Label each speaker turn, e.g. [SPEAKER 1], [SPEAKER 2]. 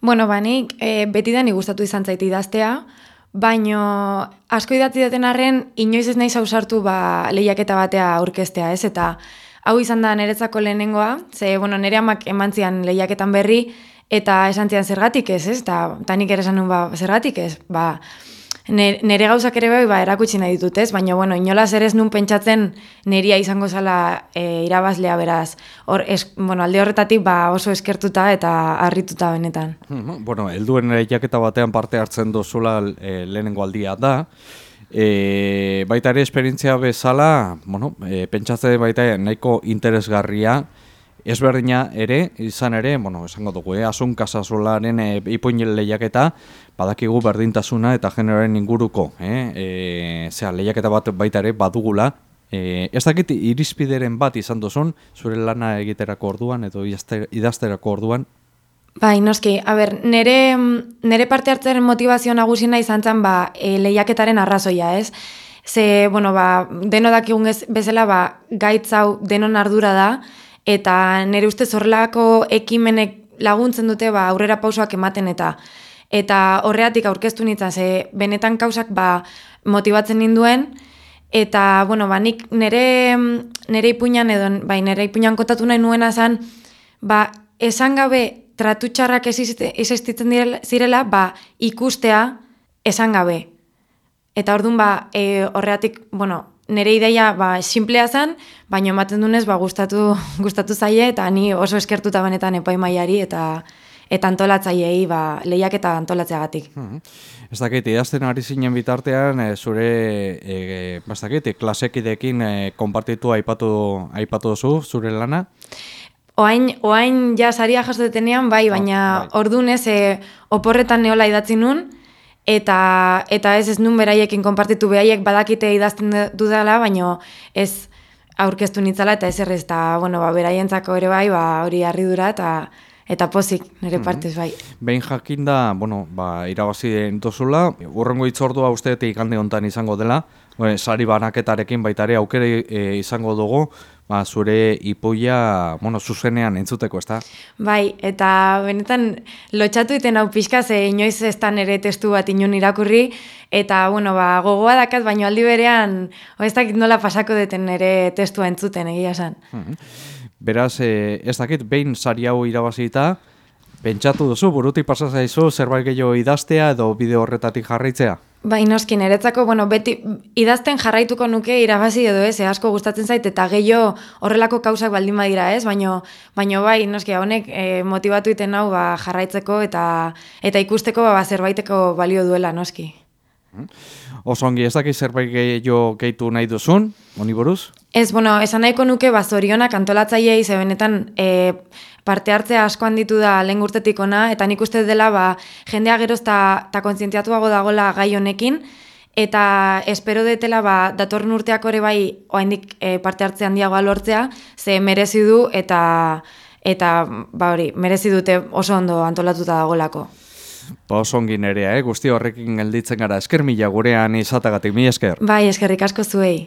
[SPEAKER 1] Bueno, banik, e, beti da gustatu izan zaite idaztea, baino asko idatzi duten arren, inoiz ez nahi zausartu ba, lehiaketa batea aurkestea, ez? Eta hau izan da niretzako lehenengoa, ze, bueno, nire amak emantzian lehiaketan berri, eta esan zian zergatik ez, ez? Eta tanik ere esan ba, zergatik ez? Ba, nere gauzak ere bai, ba, erakutsi nahi ditut, ez? Baina, bueno, inolaz ere ez nun pentsatzen neria izango zala e, irabazlea beraz. Hor, es, bueno, alde horretatik ba, oso eskertuta eta harrituta benetan.
[SPEAKER 2] Bueno, elduen jaketa batean parte hartzen dozula e, lehenengo aldia da. E, baita ere esperientzia bezala, bueno, e, pentsatzen baita nahiko interesgarria, Ezberdina ere, izan ere, bueno, esango dugu, eh, asun kasazolaren e, ipuin lehiaketa, badakigu berdintasuna eta generoaren inguruko, eh, e, zera, lehiaketa bat baita ere badugula, e, ez dakit irizpideren bat izan duzun, zure lana egiterako orduan, edo idazterako orduan?
[SPEAKER 1] Bai, noski, a ber, nere, nere parte hartzaren motivazio nagusina izan zen, ba, e, lehiaketaren arrazoia, ez? Ze, bueno, ba, deno dakigun ez bezala, ba, gaitzau denon ardura da, eta nire uste zorrelako ekimenek laguntzen dute ba, aurrera pausoak ematen eta eta horreatik aurkeztu nintzen, ze benetan kausak ba, motibatzen ninduen, eta, bueno, ba, nik nire, nire ipuñan edo, bai, nire ipuñan kotatu nahi nuena zan, ba, esan gabe tratutxarrak existitzen zirela, ba, ikustea esan gabe. Eta orduan, ba, e, horreatik, bueno, nire ideia ba, simplea zen, baina ematen dunez ba, gustatu, gustatu zaie eta ni oso eskertuta benetan epaimaiari eta eta antolatzaiei ba, lehiak eta antolatzeagatik.
[SPEAKER 2] Hmm. Ez dakit, idazten ari zinen bitartean, e, zure e, ez dakit, klasekidekin e, konpartitu aipatu, aipatu duzu, zure lana?
[SPEAKER 1] Oain, oain ja saria jasotetenean, bai, baina oh, bai. ordunez e, oporretan neola idatzi nun, eta eta ez ez nun beraiekin konpartitu behaiek badakite idazten dudala, baino ez aurkeztu nitzala eta ez errez, eta bueno, ba, beraientzako ere bai, ba, hori harridura eta eta pozik nire mhm. partez bai.
[SPEAKER 2] Behin jakin da, bueno, ba, irabazi den dozula, urrengo itzordua uste ikande hontan izango dela, bueno, sari banaketarekin baitare aukere e, izango dugu, ba, zure ipuia, bueno, zuzenean entzuteko, ezta?
[SPEAKER 1] Bai, eta benetan lotxatu iten hau pixka, ze inoiz ez ere testu bat inun irakurri, eta, bueno, ba, gogoa dakat, baino aldi berean, ez dakit nola pasako deten ere testua entzuten, egia esan.
[SPEAKER 2] Mhm. Beraz, eh, ez dakit, behin sari hau irabazita, pentsatu duzu, buruti pasazaizu, zerbait gehiago idaztea edo bideo horretatik jarraitzea?
[SPEAKER 1] Bai, noski, niretzako, bueno, beti idazten jarraituko nuke irabazi edo ez, asko gustatzen zait, eta gehiago horrelako kausak baldin badira ez, baino, baino bai, noski, honek e, motibatu iten hau ba, jarraitzeko eta eta ikusteko ba, zerbaiteko balio duela, noski.
[SPEAKER 2] Osongi, ez dakiz zerbait gehiago gehitu nahi duzun, honi buruz?
[SPEAKER 1] Ez, bueno, esan nahiko nuke bazorionak antolatzaiei ze benetan e, parte hartzea asko handitu da lehen urtetik ona, eta nik uste dela ba, jendea geroz eta kontzientiatuago dagola gai honekin, eta espero detela ba, datorren urteak ere bai oaindik e, parte hartzea handiagoa lortzea, ze merezi du eta eta ba hori, merezi dute oso ondo antolatuta dagolako.
[SPEAKER 2] Ba oso ongin ere, eh? guzti horrekin gelditzen gara, esker mila gurean izatagatik, mi esker.
[SPEAKER 1] Bai, eskerrik asko zuei.